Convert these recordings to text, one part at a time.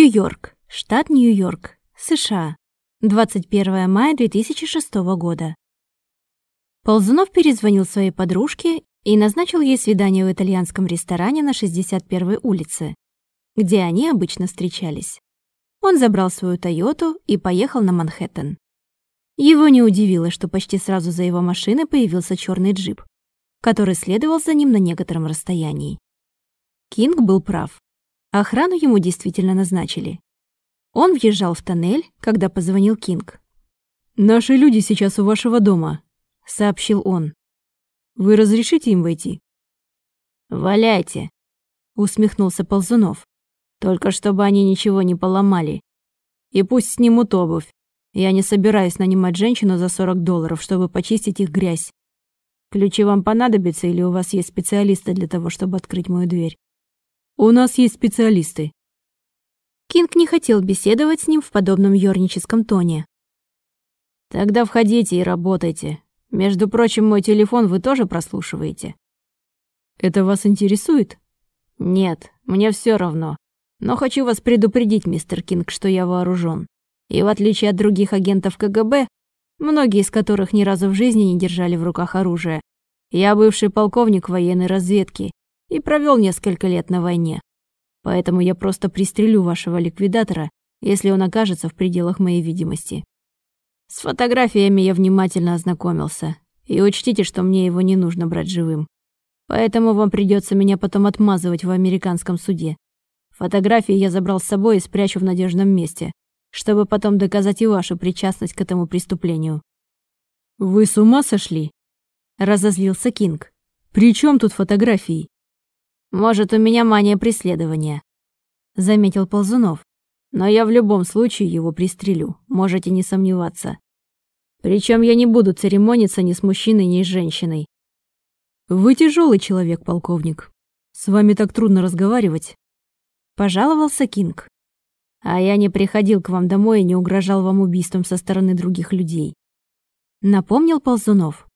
Нью-Йорк, штат Нью-Йорк, США. 21 мая 2006 года. Ползунов перезвонил своей подружке и назначил ей свидание в итальянском ресторане на 61-й улице, где они обычно встречались. Он забрал свою «Тойоту» и поехал на Манхэттен. Его не удивило, что почти сразу за его машиной появился черный джип, который следовал за ним на некотором расстоянии. Кинг был прав. Охрану ему действительно назначили. Он въезжал в тоннель, когда позвонил Кинг. «Наши люди сейчас у вашего дома», — сообщил он. «Вы разрешите им войти?» «Валяйте», — усмехнулся Ползунов. «Только чтобы они ничего не поломали. И пусть снимут обувь. Я не собираюсь нанимать женщину за 40 долларов, чтобы почистить их грязь. Ключи вам понадобятся или у вас есть специалисты для того, чтобы открыть мою дверь?» У нас есть специалисты. Кинг не хотел беседовать с ним в подобном ёрническом тоне. Тогда входите и работайте. Между прочим, мой телефон вы тоже прослушиваете. Это вас интересует? Нет, мне все равно. Но хочу вас предупредить, мистер Кинг, что я вооружен. И в отличие от других агентов КГБ, многие из которых ни разу в жизни не держали в руках оружие, я бывший полковник военной разведки и провел несколько лет на войне. Поэтому я просто пристрелю вашего ликвидатора, если он окажется в пределах моей видимости. С фотографиями я внимательно ознакомился, и учтите, что мне его не нужно брать живым. Поэтому вам придется меня потом отмазывать в американском суде. Фотографии я забрал с собой и спрячу в надежном месте, чтобы потом доказать и вашу причастность к этому преступлению. «Вы с ума сошли?» – разозлился Кинг. «При чем тут фотографии?» Может, у меня мания преследования», — заметил Ползунов. «Но я в любом случае его пристрелю, можете не сомневаться. Причем я не буду церемониться ни с мужчиной, ни с женщиной». «Вы тяжелый человек, полковник. С вами так трудно разговаривать», — пожаловался Кинг. «А я не приходил к вам домой и не угрожал вам убийством со стороны других людей», — напомнил Ползунов.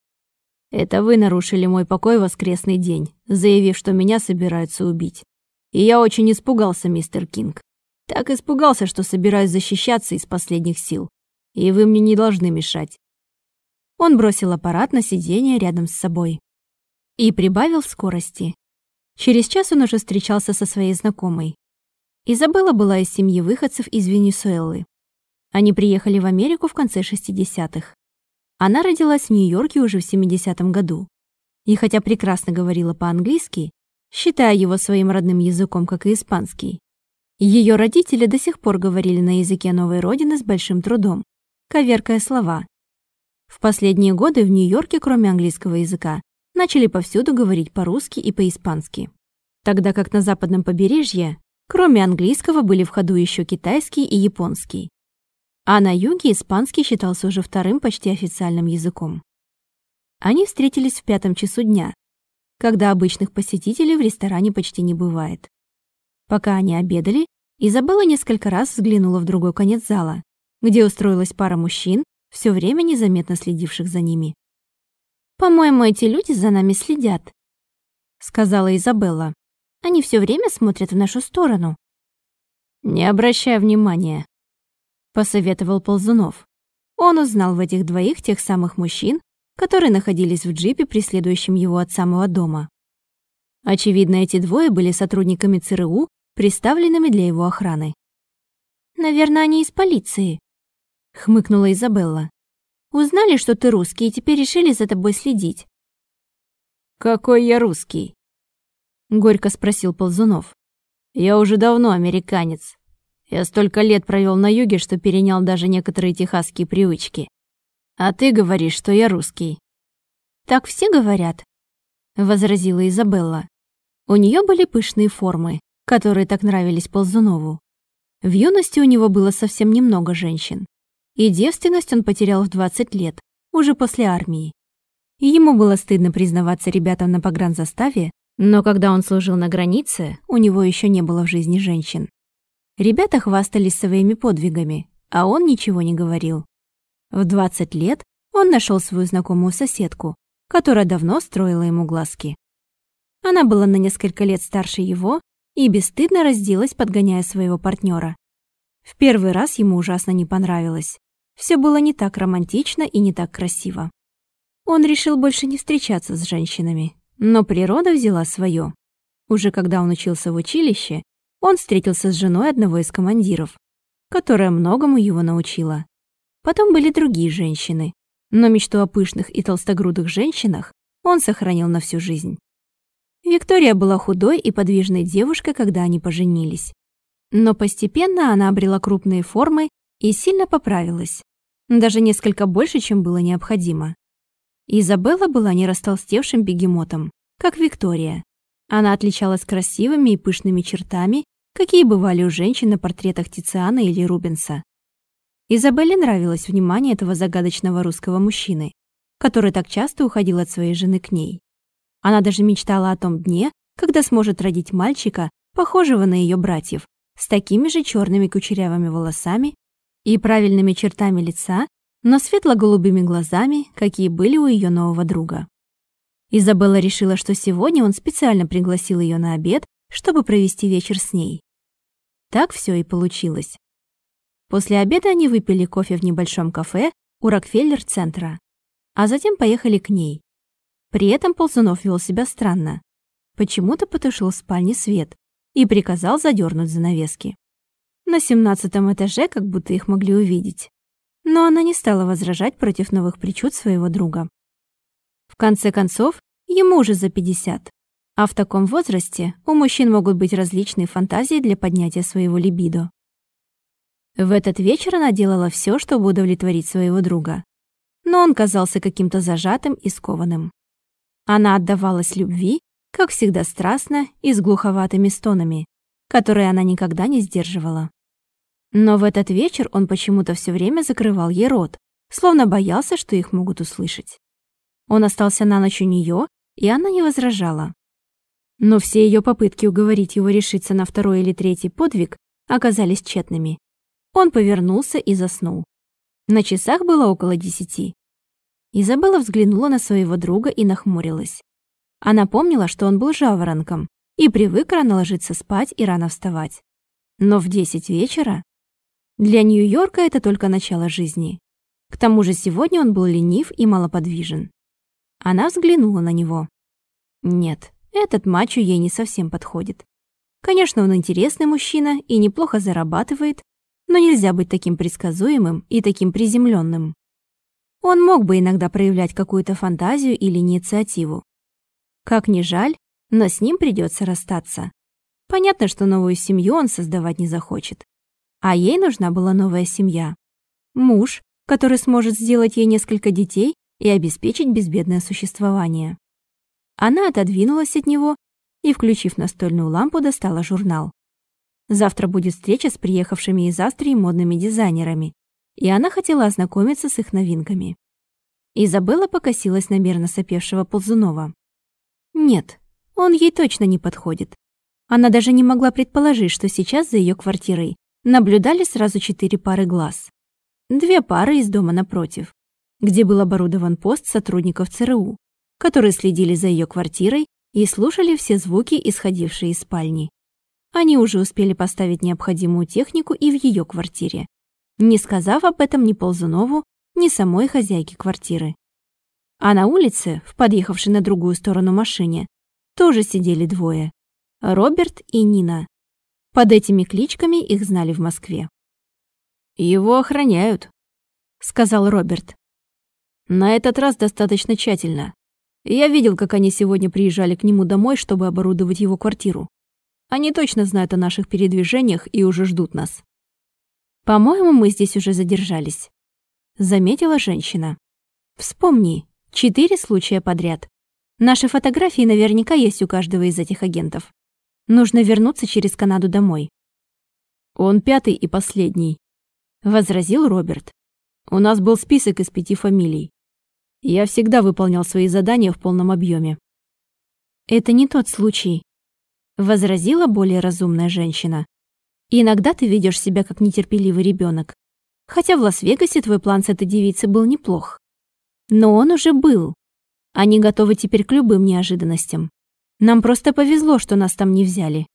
Это вы нарушили мой покой в воскресный день, заявив, что меня собираются убить. И я очень испугался, мистер Кинг. Так испугался, что собираюсь защищаться из последних сил. И вы мне не должны мешать. Он бросил аппарат на сиденье рядом с собой и прибавил скорости. Через час он уже встречался со своей знакомой. Изабелла была из семьи выходцев из Венесуэлы. Они приехали в Америку в конце 60-х. Она родилась в Нью-Йорке уже в 70-м году. И хотя прекрасно говорила по-английски, считая его своим родным языком, как и испанский, ее родители до сих пор говорили на языке новой родины с большим трудом, коверкая слова. В последние годы в Нью-Йорке, кроме английского языка, начали повсюду говорить по-русски и по-испански. Тогда как на западном побережье, кроме английского, были в ходу еще китайский и японский а на юге испанский считался уже вторым почти официальным языком. Они встретились в пятом часу дня, когда обычных посетителей в ресторане почти не бывает. Пока они обедали, Изабелла несколько раз взглянула в другой конец зала, где устроилась пара мужчин, все время незаметно следивших за ними. «По-моему, эти люди за нами следят», — сказала Изабелла. «Они все время смотрят в нашу сторону». «Не обращай внимания», посоветовал Ползунов. Он узнал в этих двоих тех самых мужчин, которые находились в джипе, преследующем его от самого дома. Очевидно, эти двое были сотрудниками ЦРУ, приставленными для его охраны. «Наверное, они из полиции», — хмыкнула Изабелла. «Узнали, что ты русский, и теперь решили за тобой следить». «Какой я русский?» — горько спросил Ползунов. «Я уже давно американец, я столько лет провел на юге, что перенял даже некоторые техасские привычки. А ты говоришь, что я русский. Так все говорят, возразила Изабелла. У нее были пышные формы, которые так нравились Ползунову. В юности у него было совсем немного женщин. И девственность он потерял в 20 лет, уже после армии. Ему было стыдно признаваться ребятам на погранзаставе, но когда он служил на границе, у него еще не было в жизни женщин. Ребята хвастались своими подвигами, а он ничего не говорил. В 20 лет он нашел свою знакомую соседку, которая давно строила ему глазки. Она была на несколько лет старше его и бесстыдно разделась, подгоняя своего партнера, В первый раз ему ужасно не понравилось. Все было не так романтично и не так красиво. Он решил больше не встречаться с женщинами, но природа взяла свое. Уже когда он учился в училище, он встретился с женой одного из командиров, которая многому его научила. Потом были другие женщины, но мечту о пышных и толстогрудых женщинах он сохранил на всю жизнь. Виктория была худой и подвижной девушкой, когда они поженились. Но постепенно она обрела крупные формы и сильно поправилась. Даже несколько больше, чем было необходимо. Изабелла была не растолстевшим бегемотом, как Виктория. Она отличалась красивыми и пышными чертами, какие бывали у женщин на портретах Тициана или Рубенса. Изабелле нравилось внимание этого загадочного русского мужчины, который так часто уходил от своей жены к ней. Она даже мечтала о том дне, когда сможет родить мальчика, похожего на ее братьев, с такими же черными кучерявыми волосами и правильными чертами лица, но светло-голубыми глазами, какие были у ее нового друга. Изабелла решила, что сегодня он специально пригласил ее на обед, чтобы провести вечер с ней. Так все и получилось. После обеда они выпили кофе в небольшом кафе у Рокфеллер-центра, а затем поехали к ней. При этом Ползунов вел себя странно. Почему-то потушил в спальне свет и приказал задернуть занавески. На семнадцатом этаже как будто их могли увидеть но она не стала возражать против новых причуд своего друга. В конце концов, ему уже за 50, а в таком возрасте у мужчин могут быть различные фантазии для поднятия своего либидо. В этот вечер она делала все, чтобы удовлетворить своего друга, но он казался каким-то зажатым и скованным. Она отдавалась любви, как всегда страстно и с глуховатыми стонами, которые она никогда не сдерживала. Но в этот вечер он почему-то все время закрывал ей рот, словно боялся, что их могут услышать. Он остался на ночь у нее, и она не возражала. Но все ее попытки уговорить его решиться на второй или третий подвиг оказались тщетными. Он повернулся и заснул. На часах было около десяти. Изабелла взглянула на своего друга и нахмурилась. Она помнила, что он был жаворонком и привык рано ложиться спать и рано вставать. Но в десять вечера для Нью-Йорка это только начало жизни. К тому же сегодня он был ленив и малоподвижен. Она взглянула на него. Нет, этот мачо ей не совсем подходит. Конечно, он интересный мужчина и неплохо зарабатывает, но нельзя быть таким предсказуемым и таким приземленным. Он мог бы иногда проявлять какую-то фантазию или инициативу. Как ни жаль, но с ним придется расстаться. Понятно, что новую семью он создавать не захочет. А ей нужна была новая семья. Муж, который сможет сделать ей несколько детей и обеспечить безбедное существование. Она отодвинулась от него и, включив настольную лампу, достала журнал. Завтра будет встреча с приехавшими из Австрии модными дизайнерами, и она хотела ознакомиться с их новинками. Изабелла покосилась на мерно сопевшего Ползунова. Нет, он ей точно не подходит. Она даже не могла предположить, что сейчас за ее квартирой наблюдали сразу четыре пары глаз. Две пары из дома напротив, где был оборудован пост сотрудников ЦРУ, которые следили за ее квартирой и слушали все звуки, исходившие из спальни. Они уже успели поставить необходимую технику и в ее квартире, не сказав об этом ни Ползунову, ни самой хозяйке квартиры. А на улице, в подъехавшей на другую сторону машине, тоже сидели двое – Роберт и Нина, под этими кличками их знали в Москве. «Его охраняют», — сказал Роберт. «На этот раз достаточно тщательно. Я видел, как они сегодня приезжали к нему домой, чтобы оборудовать его квартиру. Они точно знают о наших передвижениях и уже ждут нас». «По-моему, мы здесь уже задержались», — заметила женщина. «Вспомни, четыре случая подряд. Наши фотографии наверняка есть у каждого из этих агентов. Нужно вернуться через Канаду домой. Он пятый и последний, возразил Роберт. У нас был список из пяти фамилий. Я всегда выполнял свои задания в полном объеме. Это не тот случай, возразила более разумная женщина. Иногда ты ведешь себя как нетерпеливый ребенок. Хотя в Лас-Вегасе твой план с этой девицей был неплох. Но он уже был. Они готовы теперь к любым неожиданностям. Нам просто повезло, что нас там не взяли.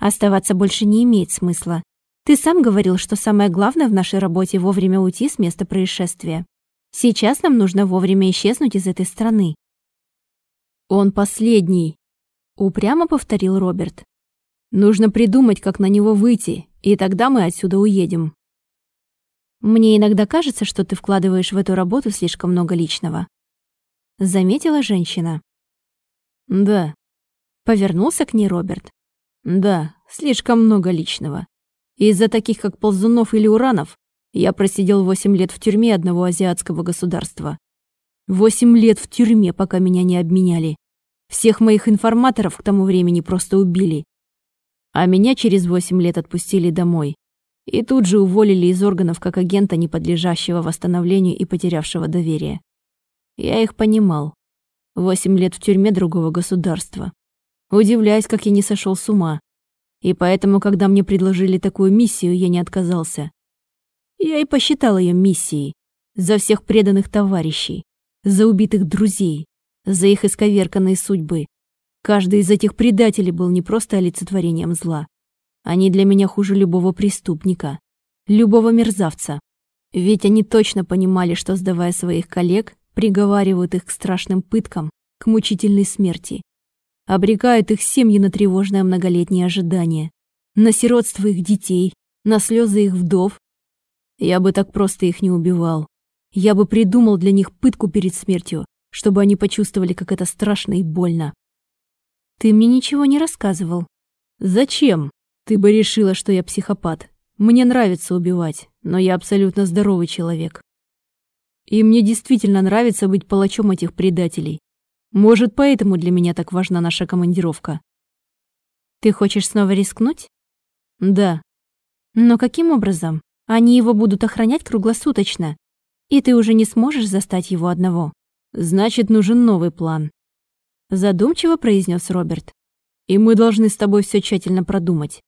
Оставаться больше не имеет смысла. Ты сам говорил, что самое главное в нашей работе вовремя уйти с места происшествия. Сейчас нам нужно вовремя исчезнуть из этой страны. Он последний, упрямо повторил Роберт. Нужно придумать, как на него выйти, и тогда мы отсюда уедем. Мне иногда кажется, что ты вкладываешь в эту работу слишком много личного. Заметила женщина. Да. Повернулся к ней Роберт. Да, слишком много личного. Из-за таких, как Ползунов или Уранов, я просидел восемь лет в тюрьме одного азиатского государства. Восемь лет в тюрьме, пока меня не обменяли. Всех моих информаторов к тому времени просто убили. А меня через восемь лет отпустили домой. И тут же уволили из органов как агента, не подлежащего восстановлению и потерявшего доверие. Я их понимал. Восемь лет в тюрьме другого государства. Удивляюсь, как я не сошел с ума. И поэтому, когда мне предложили такую миссию, я не отказался. Я и посчитал ее миссией. За всех преданных товарищей, за убитых друзей, за их исковерканные судьбы. Каждый из этих предателей был не просто олицетворением зла, они для меня хуже любого преступника, любого мерзавца. Ведь они точно понимали, что, сдавая своих коллег, приговаривают их к страшным пыткам, к мучительной смерти. Обрекают их семьи на тревожное многолетнее ожидание, на сиротство их детей, на слезы их вдов. Я бы так просто их не убивал. Я бы придумал для них пытку перед смертью, чтобы они почувствовали, как это страшно и больно. Ты мне ничего не рассказывал. Зачем? Ты бы решила, что я психопат. Мне нравится убивать, но я абсолютно здоровый человек. И мне действительно нравится быть палачом этих предателей. Может, поэтому для меня так важна наша командировка. Ты хочешь снова рискнуть? Да. Но каким образом? Они его будут охранять круглосуточно, и ты уже не сможешь застать его одного. Значит, нужен новый план. Задумчиво произнес Роберт. И мы должны с тобой все тщательно продумать.